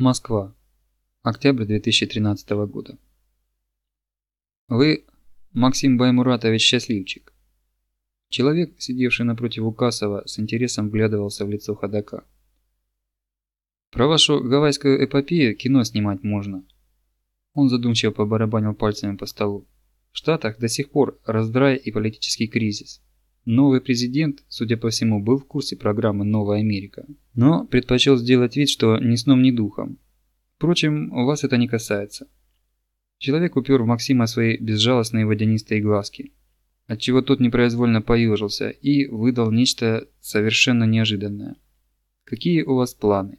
Москва. Октябрь 2013 года. Вы, Максим Баймуратович, счастливчик. Человек, сидевший напротив Укасова, с интересом вглядывался в лицо ходока. Про вашу гавайскую эпопею кино снимать можно. Он задумчиво побарабанил пальцами по столу. В Штатах до сих пор раздрай и политический кризис. Новый президент, судя по всему, был в курсе программы «Новая Америка», но предпочел сделать вид, что ни сном, ни духом. Впрочем, вас это не касается. Человек упер в Максима свои безжалостные водянистые глазки, отчего тот непроизвольно поежился и выдал нечто совершенно неожиданное. «Какие у вас планы?»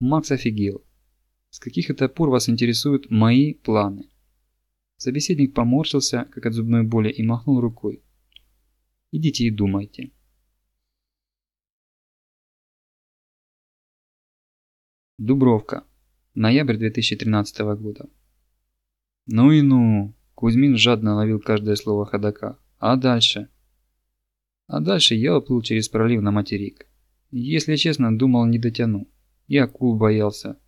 Макс офигел. С каких это пор вас интересуют мои планы? Собеседник поморщился, как от зубной боли, и махнул рукой. Идите и думайте. Дубровка. Ноябрь 2013 года. Ну и ну. Кузьмин жадно ловил каждое слово ходока. А дальше? А дальше я уплыл через пролив на материк. Если честно, думал не дотяну. И акул боялся.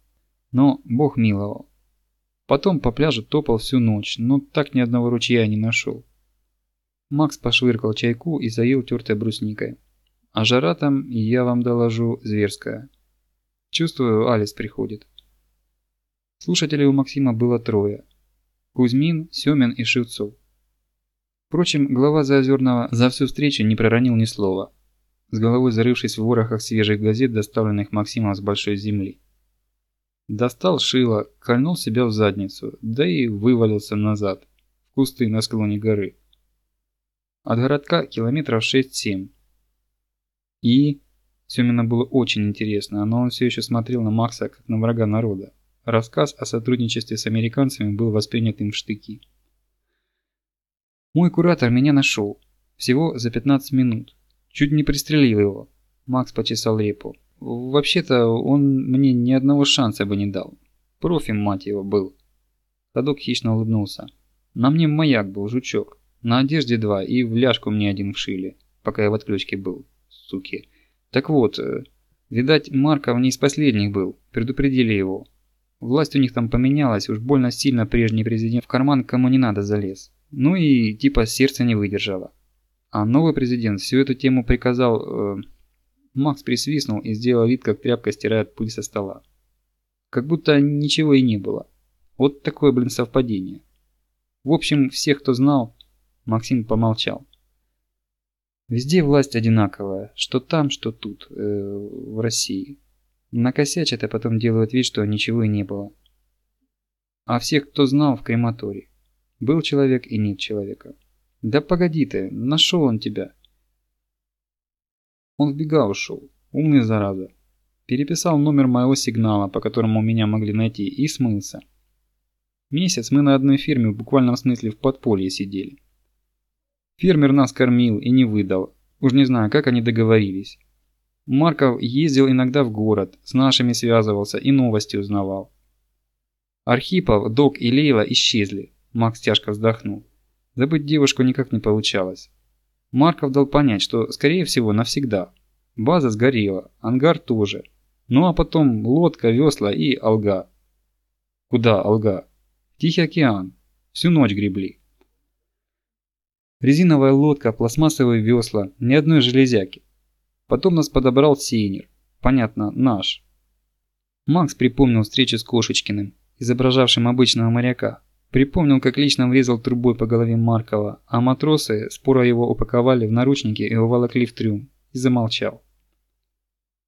Но бог миловал. Потом по пляжу топал всю ночь, но так ни одного ручья не нашел. Макс пошвыркал чайку и заел тертой брусникой. А жара там, я вам доложу, зверская. Чувствую, Алис приходит. Слушателей у Максима было трое. Кузьмин, Семин и Шевцов. Впрочем, глава Заозерного за всю встречу не проронил ни слова, с головой зарывшись в ворохах свежих газет, доставленных Максимом с большой земли. Достал шило, кольнул себя в задницу, да и вывалился назад, в кусты на склоне горы. От городка километров 6-7. И... Семина было очень интересно, но он все еще смотрел на Макса как на врага народа. Рассказ о сотрудничестве с американцами был воспринят им в штыки. «Мой куратор меня нашел. Всего за 15 минут. Чуть не пристрелил его». Макс почесал репу. «Вообще-то он мне ни одного шанса бы не дал. Профи, мать его, был». Ходок хищно улыбнулся. «На мне маяк был, жучок. На одежде два и в ляжку мне один вшили, пока я в отключке был, суки. Так вот, э, видать, Марков не из последних был, предупредили его. Власть у них там поменялась, уж больно сильно прежний президент в карман кому не надо залез. Ну и типа сердце не выдержало. А новый президент всю эту тему приказал... Э, Макс присвистнул и сделал вид, как тряпка стирает пыль со стола. Как будто ничего и не было. Вот такое, блин, совпадение. В общем, всех, кто знал, Максим помолчал. Везде власть одинаковая, что там, что тут, э, в России. Накосячат, а потом делают вид, что ничего и не было. А всех, кто знал, в крематории. Был человек и нет человека. Да погоди ты, нашел он тебя. Он в бега ушел, умный зараза. Переписал номер моего сигнала, по которому меня могли найти, и смылся. Месяц мы на одной фирме в буквальном смысле в подполье сидели. Фермер нас кормил и не выдал. Уж не знаю, как они договорились. Марков ездил иногда в город, с нашими связывался и новости узнавал. Архипов, Док и Лейла исчезли. Макс тяжко вздохнул. Забыть девушку никак не получалось. Марков дал понять, что, скорее всего, навсегда. База сгорела, ангар тоже. Ну а потом лодка, весла и алга. Куда алга? Тихий океан. Всю ночь гребли. Резиновая лодка, пластмассовые весла, ни одной железяки. Потом нас подобрал сейнер. Понятно, наш. Макс припомнил встречу с Кошечкиным, изображавшим обычного моряка. Припомнил, как лично врезал трубой по голове Маркова, а матросы споро его упаковали в наручники и уволокли в трюм. И замолчал.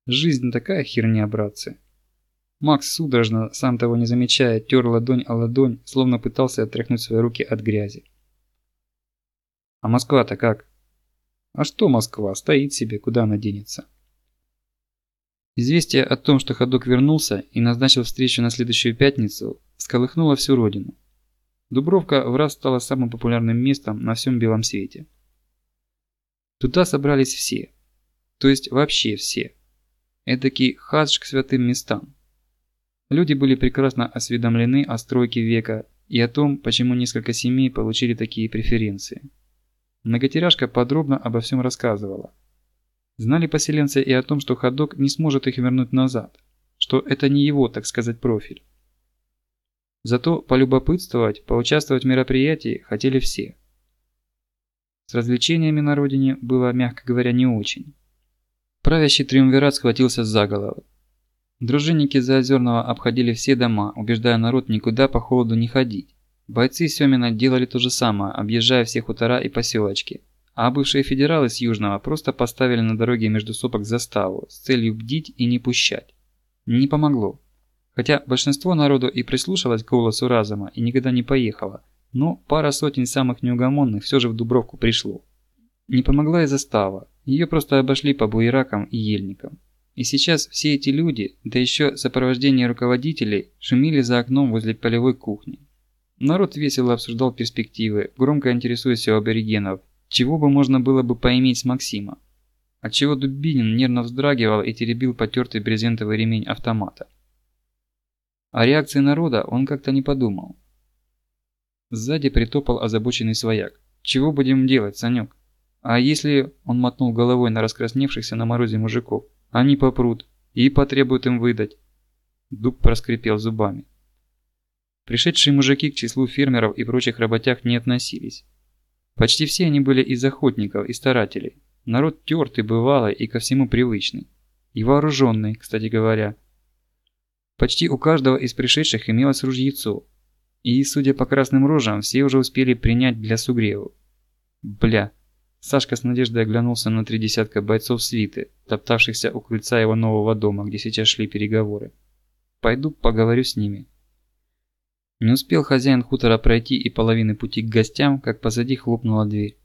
Жизнь такая херня, братцы. Макс судорожно, сам того не замечая, тер ладонь о ладонь, словно пытался отряхнуть свои руки от грязи. А Москва-то как? А что Москва? Стоит себе, куда она денется? Известие о том, что ходок вернулся и назначил встречу на следующую пятницу, сколыхнуло всю родину. Дубровка в раз стала самым популярным местом на всем белом свете. Туда собрались все. То есть вообще все. Эдакий хадж к святым местам. Люди были прекрасно осведомлены о стройке века и о том, почему несколько семей получили такие преференции. Многотеряшка подробно обо всем рассказывала. Знали поселенцы и о том, что ходок не сможет их вернуть назад, что это не его, так сказать, профиль. Зато полюбопытствовать, поучаствовать в мероприятии хотели все. С развлечениями на родине было, мягко говоря, не очень. Правящий триумвират схватился за головы. Дружинники Заозерного обходили все дома, убеждая народ никуда по холоду не ходить. Бойцы Семина делали то же самое, объезжая все хутора и поселочки. А бывшие федералы с Южного просто поставили на дороге между сопок заставу с целью бдить и не пущать. Не помогло. Хотя большинство народу и прислушалось к голосу разума и никогда не поехало, но пара сотен самых неугомонных все же в Дубровку пришло. Не помогла и застава, ее просто обошли по буеракам и ельникам. И сейчас все эти люди, да еще сопровождение руководителей, шумели за окном возле полевой кухни. Народ весело обсуждал перспективы, громко интересуясь у аборигенов, чего бы можно было бы поиметь с Максима. Отчего Дубинин нервно вздрагивал и теребил потертый брезентовый ремень автомата. О реакции народа он как-то не подумал. Сзади притопал озабоченный свояк. «Чего будем делать, Санек? А если...» – он мотнул головой на раскрасневшихся на морозе мужиков. «Они попрут и потребуют им выдать». Дуб проскрипел зубами. Пришедшие мужики к числу фермеров и прочих работяг не относились. Почти все они были из охотников и старателей. Народ тертый, бывалый и ко всему привычный. И вооруженный, кстати говоря. Почти у каждого из пришедших имелось ружьецо. И, судя по красным рожам, все уже успели принять для сугреву. Бля. Сашка с надеждой оглянулся на три десятка бойцов свиты, топтавшихся у крыльца его нового дома, где сейчас шли переговоры. Пойду поговорю с ними. Не успел хозяин хутора пройти и половины пути к гостям, как позади хлопнула дверь.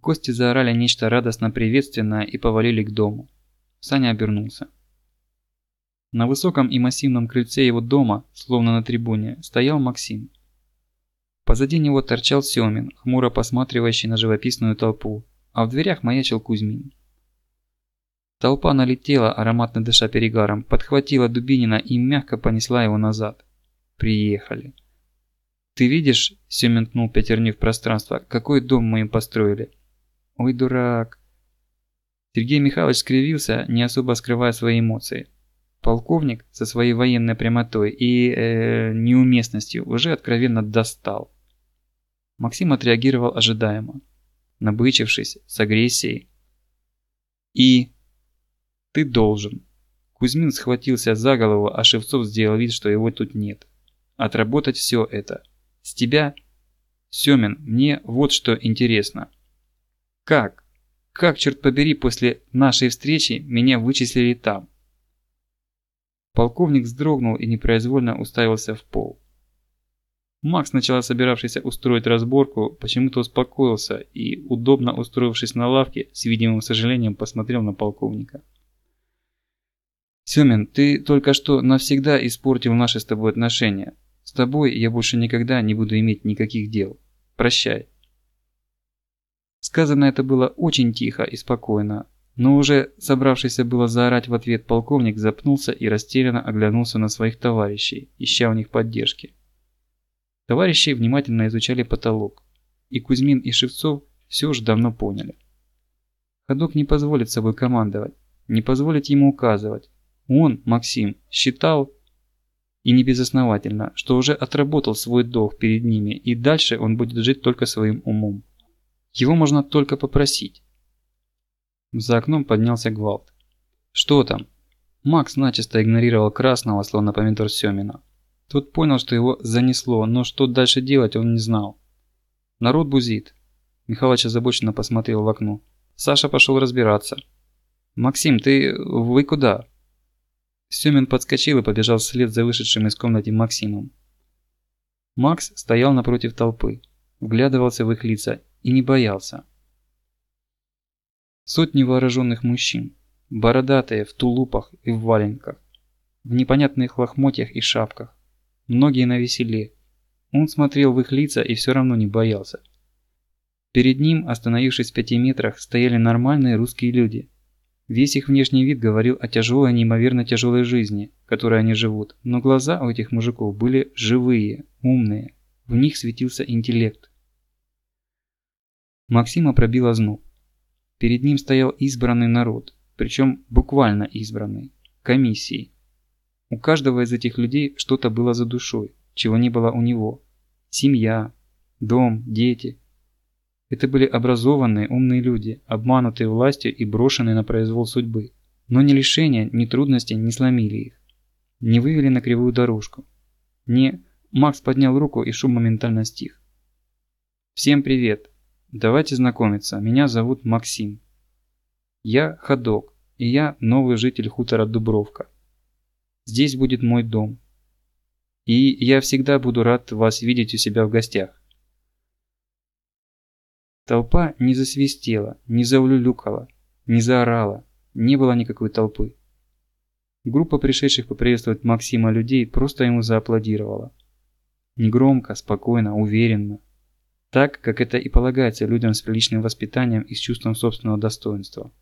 Гости заорали нечто радостно приветственное и повалили к дому. Саня обернулся. На высоком и массивном крыльце его дома, словно на трибуне, стоял Максим. Позади него торчал Семин, хмуро посматривающий на живописную толпу, а в дверях маячил Кузьмин. Толпа налетела, ароматно дыша перегаром, подхватила Дубинина и мягко понесла его назад. Приехали. «Ты видишь?» – Семен ткнул пятерню в пространство. «Какой дом мы им построили?» «Ой, дурак!» Сергей Михайлович скривился, не особо скрывая свои эмоции. Полковник со своей военной прямотой и э, неуместностью уже откровенно достал. Максим отреагировал ожидаемо, набычившись, с агрессией. «И...» «Ты должен». Кузьмин схватился за голову, а Шевцов сделал вид, что его тут нет. «Отработать все это». С тебя... Семин, мне вот что интересно. Как? Как, черт побери, после нашей встречи меня вычислили там? Полковник вздрогнул и непроизвольно уставился в пол. Макс, сначала собиравшийся устроить разборку, почему-то успокоился и, удобно устроившись на лавке, с видимым сожалением посмотрел на полковника. «Семен, ты только что навсегда испортил наши с тобой отношения. С тобой я больше никогда не буду иметь никаких дел. Прощай. Сказано это было очень тихо и спокойно, но уже собравшийся было заорать в ответ полковник запнулся и растерянно оглянулся на своих товарищей, ища у них поддержки. Товарищи внимательно изучали потолок, и Кузьмин и Шевцов все уже давно поняли. Ходок не позволит собой командовать, не позволит ему указывать. Он, Максим, считал, и не безосновательно, что уже отработал свой долг перед ними, и дальше он будет жить только своим умом. Его можно только попросить. За окном поднялся гвалт. «Что там?» Макс начисто игнорировал красного, словно помидор Семина. Тот понял, что его занесло, но что дальше делать он не знал. «Народ бузит». Михалыч озабоченно посмотрел в окно. Саша пошел разбираться. «Максим, ты... вы куда?» Семин подскочил и побежал вслед за вышедшим из комнаты Максимом. Макс стоял напротив толпы, вглядывался в их лица и не боялся. Сотни вооруженных мужчин, бородатые в тулупах и в валенках, в непонятных лохмотьях и шапках, многие на веселе. Он смотрел в их лица и все равно не боялся. Перед ним, остановившись в пяти метрах, стояли нормальные русские люди, Весь их внешний вид говорил о тяжелой, неимоверно тяжелой жизни, которой они живут, но глаза у этих мужиков были живые, умные, в них светился интеллект. Максима пробил зноб. Перед ним стоял избранный народ, причем буквально избранный, комиссией. У каждого из этих людей что-то было за душой, чего не было у него. Семья, дом, дети. Это были образованные, умные люди, обманутые властью и брошенные на произвол судьбы. Но ни лишения, ни трудности не сломили их. Не вывели на кривую дорожку. Не... Макс поднял руку, и шум моментально стих. «Всем привет! Давайте знакомиться, меня зовут Максим. Я ходок, и я новый житель хутора Дубровка. Здесь будет мой дом. И я всегда буду рад вас видеть у себя в гостях. Толпа не засвистела, не заулюлюкала, не заорала, не было никакой толпы. Группа пришедших поприветствовать Максима людей просто ему зааплодировала. Негромко, спокойно, уверенно. Так, как это и полагается людям с приличным воспитанием и с чувством собственного достоинства.